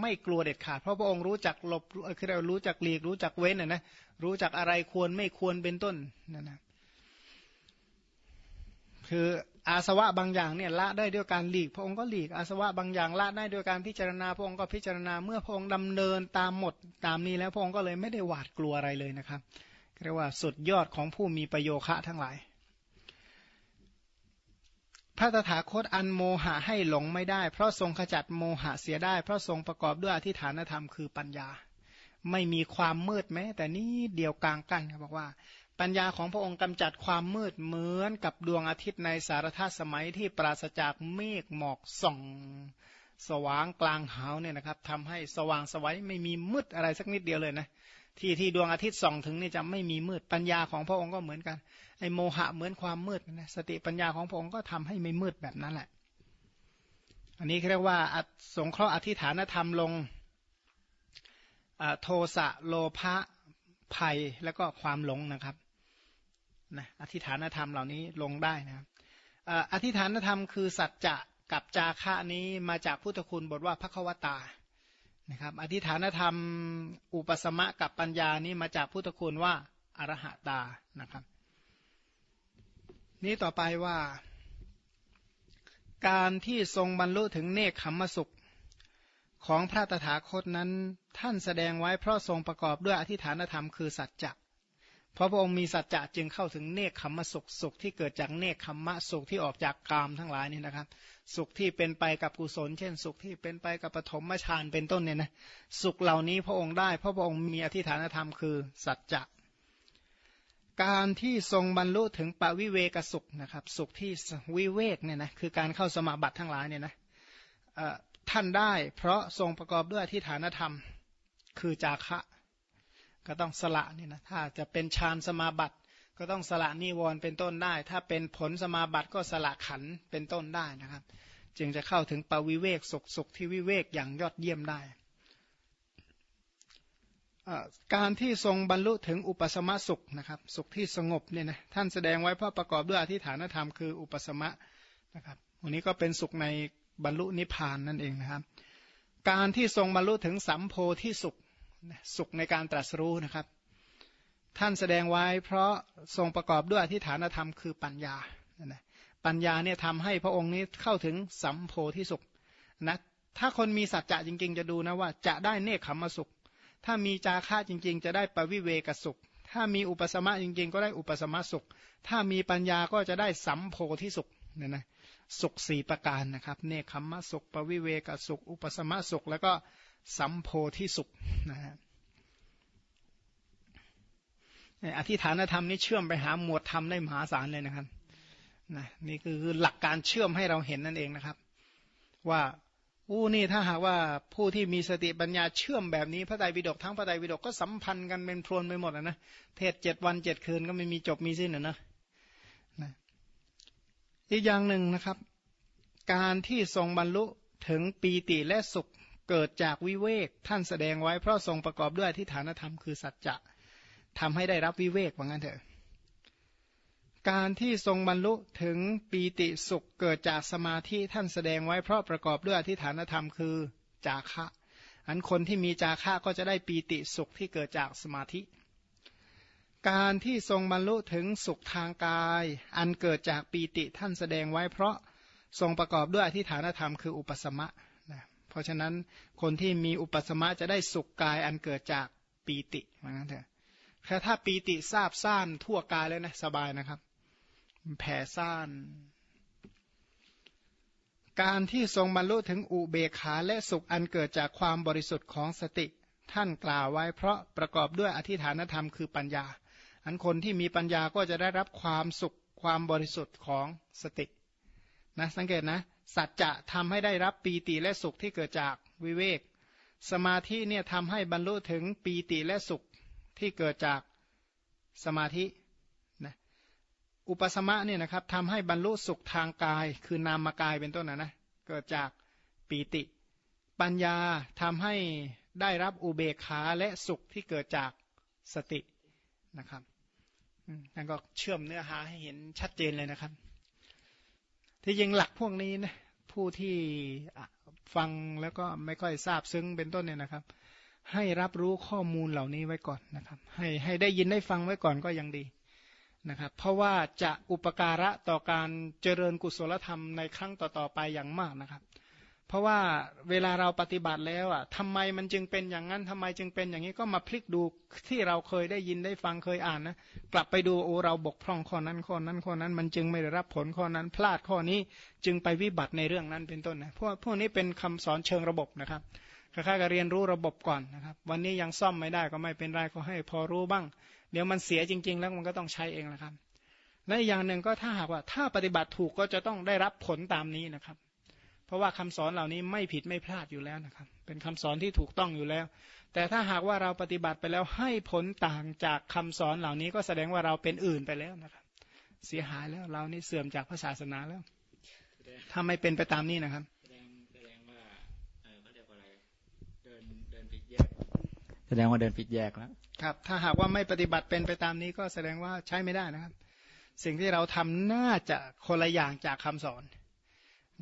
S1: ไม่กลัวเด็ดขาด เพราะพระองค์รู้จักหลบคือเรารู้จักหลีกรู้จักเว้นนะนะรู้จักอะไรควรไม่ควรเป็นต้นนั่นนะ คืออาสวะบางอย่างเนี่ยละได้ด้วยการหลีก พระองค์ก็หลีกอาสวะบางอย่างละได้ด้วยการพิจารณา พระองค์ก็พิจารณาเมื่อพระองค์ดำเนินตามหมดตามนี้แล้วพระองค์ก็เลยไม่ได้หวาดกลัวอะไรเลยนะครับเรียกว่าสุดยอดของผู้มีประโยคะทั้งหลาย พระตถาคตอันโมหะให้หลงไม่ได้ เพราะทรงขจัดโมหะเสียได้ เพราะทรงประกอบด้วยอธิฐานธรรมคือปัญญา ไม่มีความมืดแม้ แต่นี้เดียวกลางกันเขาบอกว่า ปัญญาของพระองค์กำจัดความมืดเหมือนกับดวงอาทิตย์ในสารทัศสมัยที่ปราศจากเมฆหมอกส่อง สว่างกลางหาวเนี่ยนะครับทำให้สว่างสวัยไม่มีมืดอะไรสักนิดเดียวเลยนะที่ที่ดวงอาทิตย์ส่องถึงนี่จะไม่มีมืดปัญญาของพระองค์ก็เหมือนกันไอโมหะเหมือนความมืดนะสติปัญญาของพระองค์ก็ทำให้ไม่มืดแบบนั้นแหละ อันนี้เรียกว่าสงเคราะห์อธิฐานธรรมลงโทสะโลภะภัยแล้วก็ความหลงนะครับ นะอธิฐานธรรมเหล่านี้ลงได้นะครับอธิฐานธรรมคือสัจจะกับจาคะนี้มาจากพุทธคุณบทว่าพระควตานะครับอธิฐานธรรม อุปสมะกับปัญญานี้มาจากพุทธคุณว่าอรหตานะครับ นี้ต่อไปว่า การที่ทรงบรรลุถึงเนคขมสุขของพระตถาคตนั้นท่านแสดงไว้เพราะทรงประกอบด้วยอธิฐานธรรมคือสัจจะ เพราะพระองค์มีสัจจะจึงเข้าถึงเนคขมสุขสุขที่เกิดจากเนคขมะสุขที่ออกจากกามทั้งหลายนี่นะครับ สุขที่เป็นไปกับกุศล เช่น สุขที่เป็นไปกับปฐมฌานเป็นต้นเนี่ยนะสุขเหล่านี้พระองค์ได้ เพราะพระองค์มีอธิฐานธรรมคือสัจจะการที่ทรงบรรลุถึงปวิเวกสุขนะครับ สุขที่วิเวกเนี่ยนะคือการเข้าสมาบัติทั้งหลายเนี่ยนะท่านได้ เพราะทรงประกอบด้วยอธิฐานธรรม คือจาคะ ก็ต้องสละนี่นะถ้าจะเป็นฌานสมาบัติก็ต้องสละนิวรณ์เป็นต้นได้ ถ้าเป็นผลสมาบัติก็สละขันเป็นต้นได้นะครับ จึงจะเข้าถึงปวิเวกสุขสุขที่วิเวกอย่างยอดเยี่ยมได้ การที่ทรงบรรลุถึงอุปสมะสุขนะครับ สุขที่สงบเนี่ยนะท่านแสดงไว้เพราะประกอบด้วยอธิฐานธรรมคืออุปสมะนะครับวันนี้ก็เป็นสุขในบรรลุนิพพานนั่นเองนะครับ การที่ทรงบรรลุถึงสัมโพธิสุข สุขในการตรัสรู้นะครับ ท่านแสดงไว้เพราะทรงประกอบด้วยอธิฐานธรรมคือปัญญาปัญญาเนี่ยทำให้พระองค์นี้เข้าถึงสัมโพธิสุขนะถ้าคนมีสัจจะจริง ๆ จะดูนะว่าจะได้เนคขมสุข ถ้ามีจาค่าจริง ๆ จะได้ปวิเวกสุข ถ้ามีอุปสมะจริง ๆ ก็ได้อุปสมะสุข ถ้ามีปัญญาก็จะได้สัมโพธิสุขเนี่ยนะสุขสี่ประการนะครับ เนคขมสุข ปวิเวกสุข อุปสมะสุข แล้วก็ สัมโพธิสุขนะฮะอธิฐานธรรมนี่เชื่อมไปหาหมวดธรรมได้มหาศาลเลยนะครับนะนี่คือหลักการเชื่อมให้เราเห็นนั่นเองนะครับ ว่าอู้นี่ถ้าหากว่าผู้ที่มีสติปัญญาเชื่อมแบบนี้พระไตรปิฎกทั้งพระไตรปิฎกก็สัมพันธ์กันเป็นพรวนไปหมดนะ เทศเจ็ดวันเจ็ดคืนก็ไม่มีจบมีสิ้นนะนะอีกอย่างหนึ่งนะครับ การที่ทรงบรรลุถึงปีติและสุข เกิดจากวิเวกท่านแสดงไว้เพราะทรงประกอบด้วยที่ฐานธรรมคือสัจจะทำให้ได้รับวิเวกว่างั้นเถอะ การที่ทรงบรรลุถึงปีติสุขเกิดจากสมาธิท่านแสดงไว้เพราะประกอบด้วยอธิฐานธรรมคือจาคะ อันคนที่มีจาคะก็จะได้ปีติสุขที่เกิดจากสมาธิ การที่ทรงบรรลุถึงสุขทางกาย อันเกิดจากปีติท่านแสดงไว้เพราะทรงประกอบด้วยอธิฐานธรรมคืออุปสมะ เพราะฉะนั้นคนที่มีอุปสมะจะได้สุขกายอันเกิดจากปีติเหมือนกันเถอะแค่ถ้าปีติทราบซ่านทั่วกายแล้วนะสบายนะครับ แผ่ซ่าน การที่ทรงบรรลุถึงอุเบกขาและสุขอันเกิดจากความบริสุทธิ์ของสติท่านกล่าวไว้เพราะประกอบด้วยอธิฐานธรรมคือปัญญา อันคนที่มีปัญญาก็จะได้รับความสุขความบริสุทธิ์ของสตินะสังเกตนะ สัจจะทำให้ได้รับปีติและสุขที่เกิดจากวิเวก สมาธิเนี่ยทำให้บรรลุถึงปีติและสุขที่เกิดจากสมาธินะอุปสมะเนี่ยนะครับทำให้บรรลุสุขทางกาย คือนามกายเป็นต้นนะนะเกิดจากปีติ ปัญญาทำให้ได้รับอุเบกขาและสุขที่เกิดจากสตินะครับนั่นก็เชื่อมเนื้อหาให้เห็นชัดเจนเลยนะครับ ที่ยิงหลักพวกนี้นะผู้ที่ฟังแล้วก็ไม่ค่อยทราบซึ้งเป็นต้นเนี่ยนะครับ ให้รับรู้ข้อมูลเหล่านี้ไว้ก่อนนะครับ ให้ให้ได้ยินได้ฟังไว้ก่อนก็ยังดีนะครับ เพราะว่าจะอุปการะต่อการเจริญกุศลธรรมในครั้งต่อๆไปอย่างมากนะครับ เพราะว่าเวลาเราปฏิบัติแล้วอะทำไมมันจึงเป็นอย่างนั้นทำไมจึงเป็นอย่างนี้ก็มาพลิกดูที่เราเคยได้ยินได้ฟังเคยอ่านนะกลับไปดูโอ้เราบกพร่องข้อนั้นข้อนั้นข้อนั้น มันจึงไม่ได้รับผลข้อนั้นพลาดข้อนี้จึงไปวิบัติในเรื่องนั้นเป็นต้นนะพวกพวกนี้เป็นคำสอนเชิงระบบนะครับคล้าๆกับเรียนรู้ระบบก่อนนะครับ วันนี้ยังซ่อมไม่ได้ก็ไม่เป็นไรก็ให้พอรู้บ้าง เดี๋ยวมันเสียจริง ๆ แล้วมันก็ต้องใช้เองนะครับและอย่างหนึ่งก็ถ้าหากว่าถ้าปฏิบัติถูกก็จะต้องได้รับผลตามนี้นะครับ เพราะว่าคำสอนเหล่านี้ไม่ผิดไม่พลาดอยู่แล้วนะครับ เป็นคำสอนที่ถูกต้องอยู่แล้ว แต่ถ้าหากว่าเราปฏิบัติไปแล้วให้ผลต่างจากคำสอนเหล่านี้ก็แสดงว่าเราเป็นอื่นไปแล้วนะครับ เสียหายแล้วเรานี่เสื่อมจากพระศาสนาแล้ว ถ้าไม่เป็นไปตามนี้นะครับแสดงแสดงว่าเขาเรียกว่าอะไร
S2: เดินเดินผิดแยกแสดงว่าเดินผิดแยกแล้ว
S1: ครับ ถ้าหากว่าไม่ปฏิบัติเป็นไปตามนี้ก็แสดงว่าใช้ไม่ได้นะครับ สิ่งที่เราทำน่าจะคนละอย่างจากคำสอน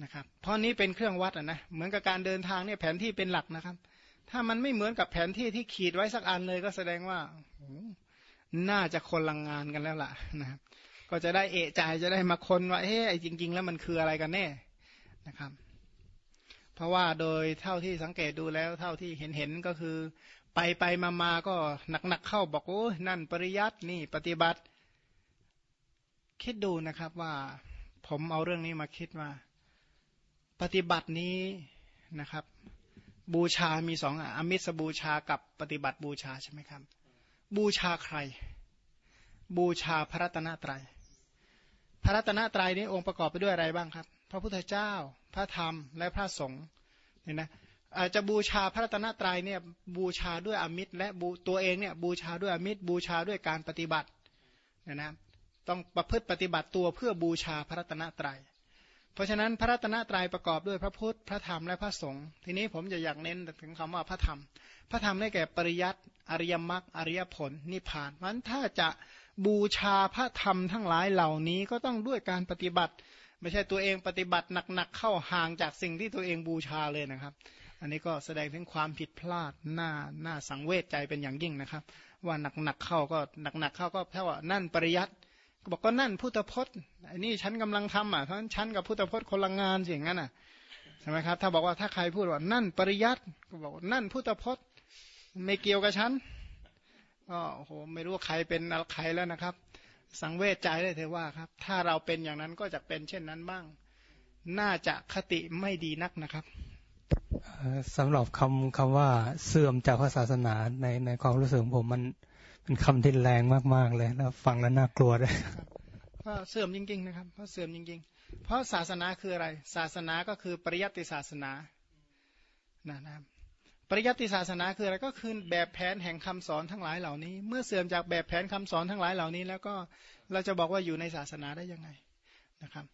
S1: นะครับ เพราะนี้เป็นเครื่องวัดอะนะ เหมือนกับการเดินทางเนี่ยแผนที่เป็นหลักนะครับ ถ้ามันไม่เหมือนกับแผนที่ที่ขีดไว้สักอันเลยก็แสดงว่าน่าจะคนลังงานกันแล้วล่ะนะครับ ก็จะได้เอะใจจะได้มาคนว่าเฮ้ยจริง ๆ แล้วมันคืออะไรกันแน่นะครับ เพราะว่าโดยเท่าที่สังเกตดูแล้ว เท่าที่เห็นเห็นก็คือ ไปไปมามาก็หนักๆเข้าบอกโอ้นั่นปริยัตินี่ปฏิบัติ คิดดูนะครับว่า ผมเอาเรื่องนี้มาคิดว่า ปฏิบัตินี้นะครับ บูชามีสองอมิสบูชากับปฏิบัติบูชาใช่ไหมครับ บูชาใคร บูชาพระรัตนตรยัยพระรัตนตรัยนี้องค์ประกอบไปด้วยอะไรบ้างครับ พระพุทธเจ้า พระธรรม และพระสงฆ์เนี่ยนะอาจจะบูชาพระรัตนตรัยเนี่ยบูชาด้วยอมิตร และบูตัวเองเนี่ยบูชาด้วยอมิตร บูชาด้วยการปฏิบัติเนี่ยนะต้องประพฤติปฏิบัติตัวเพื่อบูชาพระรัตนตรยัย เพราะฉะนั้นพระรัตนตรัยประกอบด้วยพระพุทธพระธรรมและพระสงฆ์ทีนี้ผมจะอยากเน้นถึงคำว่าพระธรรม พระธรรมได้แก่ปริยัติอริยมรรคอริยผลนิพพานมันถ้าจะบูชาพระธรรมทั้งหลายเหล่านี้ก็ต้องด้วยการปฏิบัติ ไม่ใช่ตัวเองปฏิบัติหนักๆเข้าห่างจากสิ่งที่ตัวเองบูชาเลยนะครับ อันนี้ก็แสดงถึงความผิดพลาดหน้าหน้าสังเวชใจเป็นอย่างยิ่งนะครับ ว่าหนักๆเข้าก็หนักๆเข้าก็แค่ว่านั่นปริยัติ บอกก็นั่นพุทธพจน์อันนี้ฉันกำลังทำอะเพราะฉะนั้นฉันกับพุทธพจน์คนละงานสิ่งนั้นอะใช่ไหมครับ ถ้าบอกว่าถ้าใครพูดว่านั่นปริยัติก็บอกนั่นพุทธพจน์ไม่เกี่ยวกับฉันก็โอ้โหไม่รู้ใครเป็นใครแล้วนะครับ สังเวชใจได้เถอะว่าครับ ถ้าเราเป็นอย่างนั้นก็จะเป็นเช่นนั้นบ้าง น่าจะคติไม่ดีนักนะครับ
S3: สำหรับคำคำว่าเสื่อมจากศาสนาในในความรู้สึกผมมัน เป็นคำที่แรงมากๆเลย แล้วฟังแล้วน่ากลัวด้วย
S1: เพราะเสื่อมจริงๆนะครับเพราะเสื่อมจริง ๆ เพราะศาสนาคืออะไร ศาสนาก็คือปริยัติศาสนานะครับปริยัติศาสนาคืออะไรก็คือแบบแผนแห่งคำสอนทั้งหลายเหล่านี้ เมื่อเสื่อมจากแบบแผนคำสอนทั้งหลายเหล่านี้ แล้วก็เราจะบอกว่าอยู่ในศาสนาได้ยังไงนะครับ